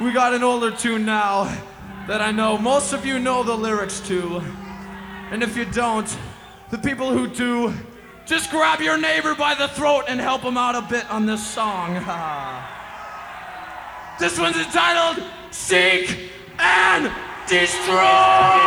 we got an older tune now that I know most of you know the lyrics to. And if you don't, the people who do, just grab your neighbor by the throat and help him out a bit on this song. this one's entitled Seek and Destroy!